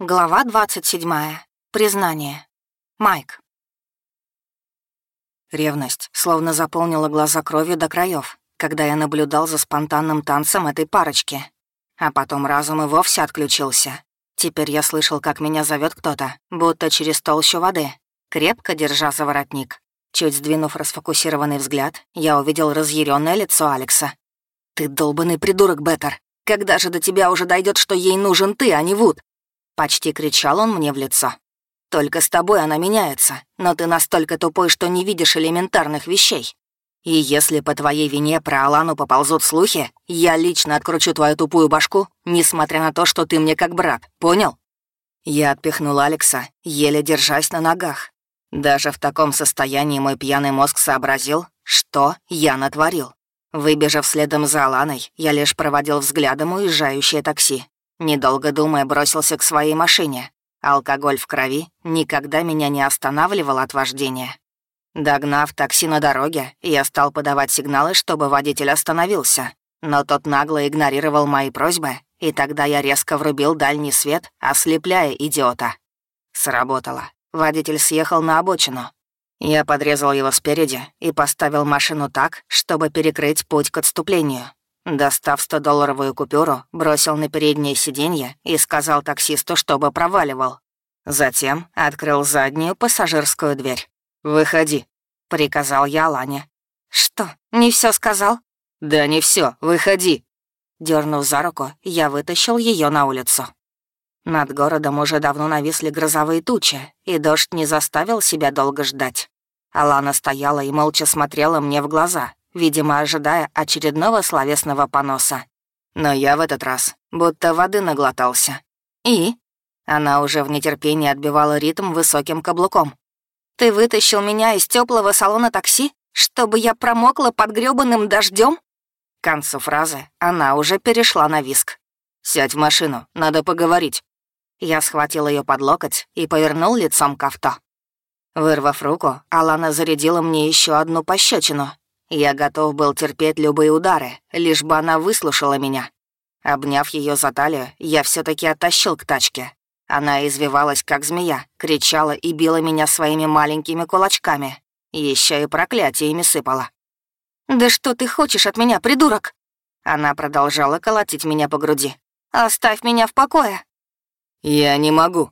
Глава 27. Признание. Майк. Ревность словно заполнила глаза кровью до краев, когда я наблюдал за спонтанным танцем этой парочки. А потом разум и вовсе отключился. Теперь я слышал, как меня зовет кто-то, будто через толщу воды, крепко держа за воротник. Чуть сдвинув расфокусированный взгляд, я увидел разъяренное лицо Алекса. «Ты долбанный придурок, Беттер! Когда же до тебя уже дойдет, что ей нужен ты, а не Вуд? Почти кричал он мне в лицо. «Только с тобой она меняется, но ты настолько тупой, что не видишь элементарных вещей. И если по твоей вине про Алану поползут слухи, я лично откручу твою тупую башку, несмотря на то, что ты мне как брат, понял?» Я отпихнул Алекса, еле держась на ногах. Даже в таком состоянии мой пьяный мозг сообразил, что я натворил. Выбежав следом за Аланой, я лишь проводил взглядом уезжающее такси. Недолго думая, бросился к своей машине. Алкоголь в крови никогда меня не останавливал от вождения. Догнав такси на дороге, я стал подавать сигналы, чтобы водитель остановился. Но тот нагло игнорировал мои просьбы, и тогда я резко врубил дальний свет, ослепляя идиота. Сработало. Водитель съехал на обочину. Я подрезал его спереди и поставил машину так, чтобы перекрыть путь к отступлению. Достав 100-долларовую купюру, бросил на переднее сиденье и сказал таксисту, чтобы проваливал. Затем открыл заднюю пассажирскую дверь. «Выходи», — приказал я Лане. «Что, не все сказал?» «Да не все, выходи». Дернув за руку, я вытащил ее на улицу. Над городом уже давно нависли грозовые тучи, и дождь не заставил себя долго ждать. Алана стояла и молча смотрела мне в глаза, видимо, ожидая очередного словесного поноса. Но я в этот раз будто воды наглотался. И? Она уже в нетерпении отбивала ритм высоким каблуком. «Ты вытащил меня из теплого салона такси, чтобы я промокла под грёбаным дождем? К концу фразы она уже перешла на виск. «Сядь в машину, надо поговорить». Я схватил ее под локоть и повернул лицом к авто. Вырвав руку, Алана зарядила мне еще одну пощечину, я готов был терпеть любые удары, лишь бы она выслушала меня. Обняв ее за талию, я все таки оттащил к тачке. Она извивалась, как змея, кричала и била меня своими маленькими кулачками. Еще и проклятиями сыпала. «Да что ты хочешь от меня, придурок?» Она продолжала колотить меня по груди. «Оставь меня в покое». «Я не могу».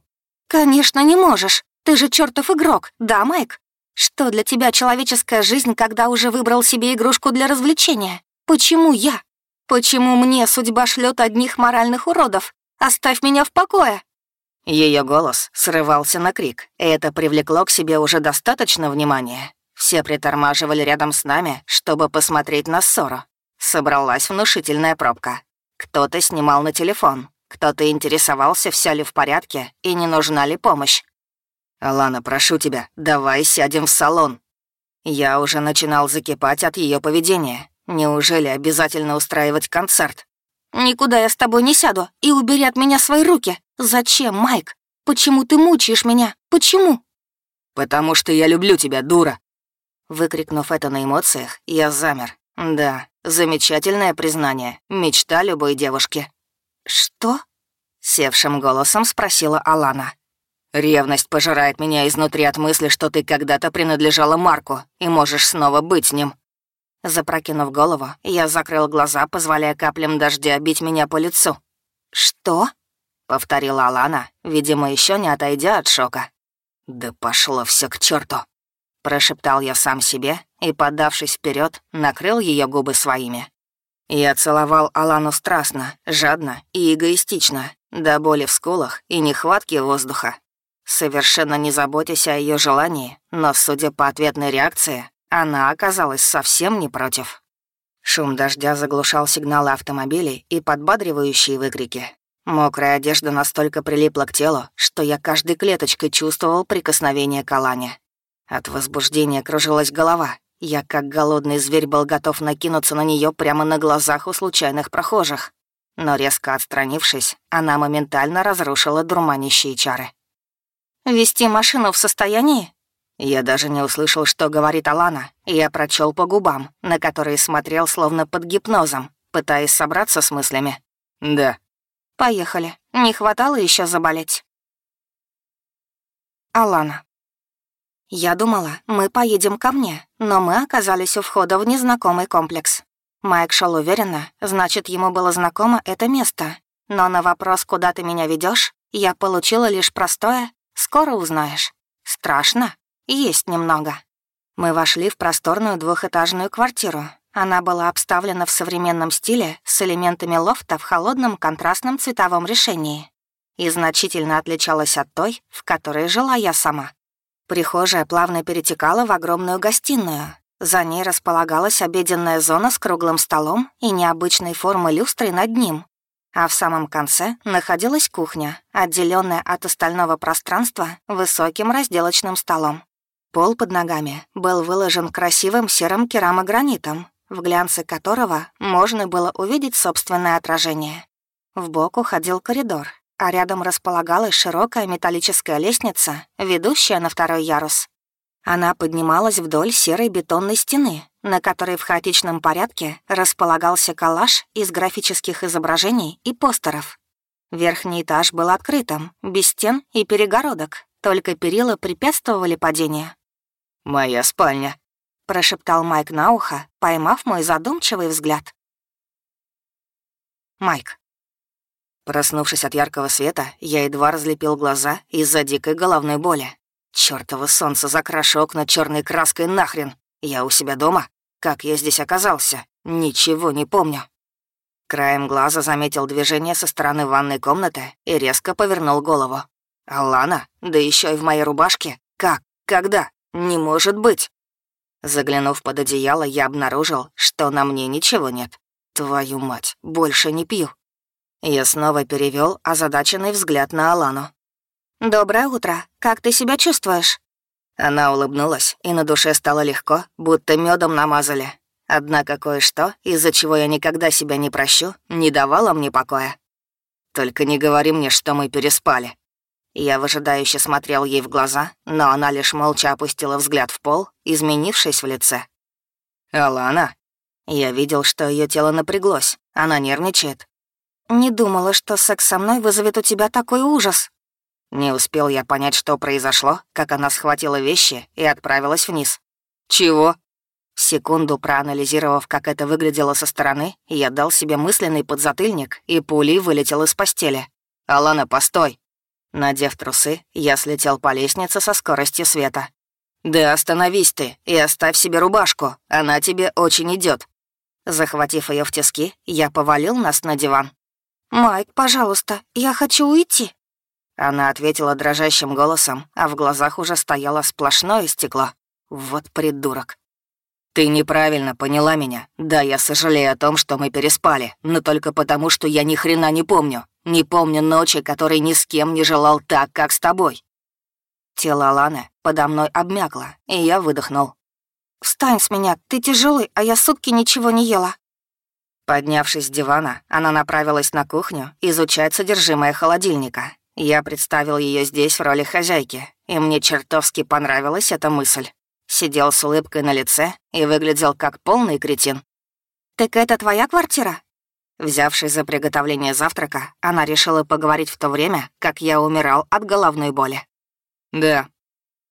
«Конечно, не можешь. Ты же чертов игрок, да, Майк?» Что для тебя человеческая жизнь, когда уже выбрал себе игрушку для развлечения? Почему я? Почему мне судьба шлет одних моральных уродов? Оставь меня в покое!» Ее голос срывался на крик, и это привлекло к себе уже достаточно внимания. Все притормаживали рядом с нами, чтобы посмотреть на ссору. Собралась внушительная пробка. Кто-то снимал на телефон, кто-то интересовался, вся ли в порядке и не нужна ли помощь. «Алана, прошу тебя, давай сядем в салон». Я уже начинал закипать от ее поведения. Неужели обязательно устраивать концерт? «Никуда я с тобой не сяду, и убери от меня свои руки. Зачем, Майк? Почему ты мучаешь меня? Почему?» «Потому что я люблю тебя, дура!» Выкрикнув это на эмоциях, я замер. Да, замечательное признание, мечта любой девушки. «Что?» — севшим голосом спросила Алана. Ревность пожирает меня изнутри от мысли, что ты когда-то принадлежала Марку и можешь снова быть с ним». Запрокинув голову, я закрыл глаза, позволяя каплям дождя бить меня по лицу. «Что?» — повторила Алана, видимо, еще не отойдя от шока. «Да пошло все к черту! прошептал я сам себе и, подавшись вперед, накрыл ее губы своими. Я целовал Алану страстно, жадно и эгоистично, до боли в скулах и нехватки воздуха совершенно не заботясь о ее желании, но, судя по ответной реакции, она оказалась совсем не против. Шум дождя заглушал сигналы автомобилей и подбадривающие выкрики. Мокрая одежда настолько прилипла к телу, что я каждой клеточкой чувствовал прикосновение к Алане. От возбуждения кружилась голова. Я, как голодный зверь, был готов накинуться на нее прямо на глазах у случайных прохожих. Но резко отстранившись, она моментально разрушила дурманящие чары. Вести машину в состоянии? Я даже не услышал, что говорит Алана. Я прочел по губам, на которые смотрел словно под гипнозом, пытаясь собраться с мыслями. Да. Поехали. Не хватало еще заболеть. Алана. Я думала, мы поедем ко мне, но мы оказались у входа в незнакомый комплекс. Майк шел уверенно, значит, ему было знакомо это место. Но на вопрос, куда ты меня ведешь, я получила лишь простое «скоро узнаешь». Страшно? Есть немного. Мы вошли в просторную двухэтажную квартиру. Она была обставлена в современном стиле с элементами лофта в холодном контрастном цветовом решении и значительно отличалась от той, в которой жила я сама. Прихожая плавно перетекала в огромную гостиную. За ней располагалась обеденная зона с круглым столом и необычной формы люстрой над ним. А в самом конце находилась кухня, отделенная от остального пространства высоким разделочным столом. Пол под ногами был выложен красивым серым керамогранитом, в глянце которого можно было увидеть собственное отражение. В бок уходил коридор, а рядом располагалась широкая металлическая лестница, ведущая на второй ярус. Она поднималась вдоль серой бетонной стены, на которой в хаотичном порядке располагался коллаж из графических изображений и постеров. Верхний этаж был открытым, без стен и перегородок, только перила препятствовали падению. «Моя спальня», — прошептал Майк на ухо, поймав мой задумчивый взгляд. Майк. Проснувшись от яркого света, я едва разлепил глаза из-за дикой головной боли. Чёртово солнце закрашу окна черной краской нахрен. Я у себя дома? Как я здесь оказался? Ничего не помню. Краем глаза заметил движение со стороны ванной комнаты и резко повернул голову. «Алана? Да еще и в моей рубашке? Как? Когда? Не может быть!» Заглянув под одеяло, я обнаружил, что на мне ничего нет. Твою мать, больше не пью. Я снова перевел озадаченный взгляд на Алану. «Доброе утро. Как ты себя чувствуешь?» Она улыбнулась, и на душе стало легко, будто медом намазали. Однако кое-что, из-за чего я никогда себя не прощу, не давало мне покоя. «Только не говори мне, что мы переспали». Я выжидающе смотрел ей в глаза, но она лишь молча опустила взгляд в пол, изменившись в лице. «Алана?» Я видел, что ее тело напряглось, она нервничает, «Не думала, что секс со мной вызовет у тебя такой ужас». Не успел я понять, что произошло, как она схватила вещи и отправилась вниз. «Чего?» Секунду проанализировав, как это выглядело со стороны, я дал себе мысленный подзатыльник и пулей вылетел из постели. «Алана, постой!» Надев трусы, я слетел по лестнице со скоростью света. «Да остановись ты и оставь себе рубашку, она тебе очень идет. Захватив ее в тиски, я повалил нас на диван. «Майк, пожалуйста, я хочу уйти». Она ответила дрожащим голосом, а в глазах уже стояло сплошное стекло. Вот придурок. «Ты неправильно поняла меня. Да, я сожалею о том, что мы переспали, но только потому, что я ни хрена не помню. Не помню ночи, которой ни с кем не желал так, как с тобой». Тело Ланы подо мной обмякло, и я выдохнул. «Встань с меня, ты тяжелый, а я сутки ничего не ела». Поднявшись с дивана, она направилась на кухню изучать содержимое холодильника. Я представил ее здесь в роли хозяйки, и мне чертовски понравилась эта мысль. Сидел с улыбкой на лице и выглядел как полный кретин. «Так это твоя квартира?» Взявшись за приготовление завтрака, она решила поговорить в то время, как я умирал от головной боли. «Да».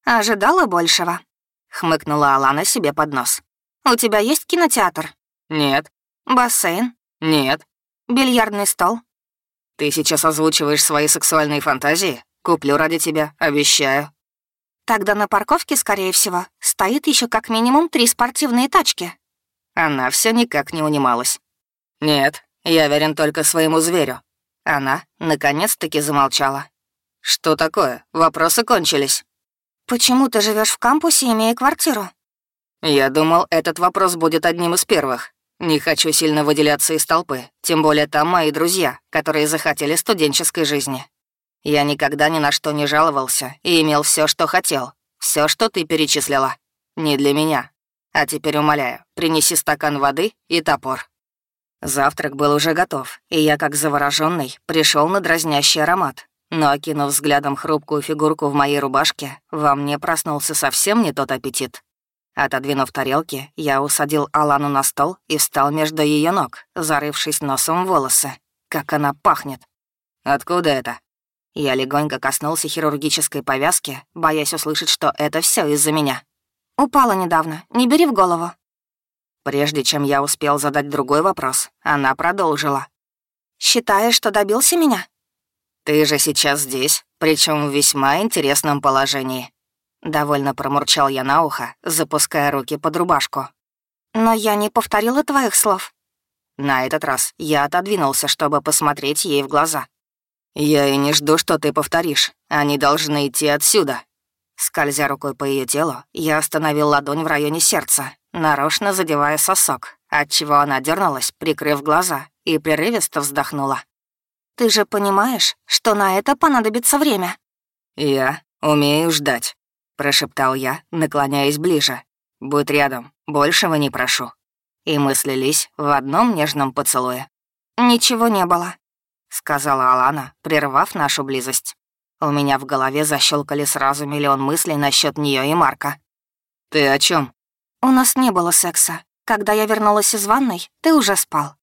«Ожидала большего?» — хмыкнула Алана себе под нос. «У тебя есть кинотеатр?» «Нет». «Бассейн?» «Нет». «Бильярдный стол?» «Ты сейчас озвучиваешь свои сексуальные фантазии? Куплю ради тебя, обещаю». «Тогда на парковке, скорее всего, стоит еще как минимум три спортивные тачки». Она все никак не унималась. «Нет, я верен только своему зверю». Она, наконец-таки, замолчала. «Что такое? Вопросы кончились». «Почему ты живешь в кампусе, имея квартиру?» «Я думал, этот вопрос будет одним из первых. Не хочу сильно выделяться из толпы, тем более там мои друзья, которые захотели студенческой жизни. Я никогда ни на что не жаловался и имел все, что хотел. Все, что ты перечислила. Не для меня. А теперь умоляю, принеси стакан воды и топор. Завтрак был уже готов, и я, как завороженный, пришел на дразнящий аромат. Но, окинув взглядом хрупкую фигурку в моей рубашке, во мне проснулся совсем не тот аппетит. Отодвинув тарелки, я усадил Алану на стол и встал между ее ног, зарывшись носом в волосы. Как она пахнет. Откуда это? Я легонько коснулся хирургической повязки, боясь услышать, что это все из-за меня. «Упала недавно, не бери в голову». Прежде чем я успел задать другой вопрос, она продолжила. «Считаешь, что добился меня?» «Ты же сейчас здесь, причем в весьма интересном положении». Довольно промурчал я на ухо, запуская руки под рубашку. «Но я не повторила твоих слов». На этот раз я отодвинулся, чтобы посмотреть ей в глаза. «Я и не жду, что ты повторишь. Они должны идти отсюда». Скользя рукой по ее телу, я остановил ладонь в районе сердца, нарочно задевая сосок, отчего она дернулась, прикрыв глаза, и прерывисто вздохнула. «Ты же понимаешь, что на это понадобится время?» «Я умею ждать», — прошептал я, наклоняясь ближе. «Будь рядом, большего не прошу». И мы слились в одном нежном поцелуе. «Ничего не было», — сказала Алана, прервав нашу близость. У меня в голове защелкали сразу миллион мыслей насчет нее и Марка. «Ты о чем? «У нас не было секса. Когда я вернулась из ванной, ты уже спал.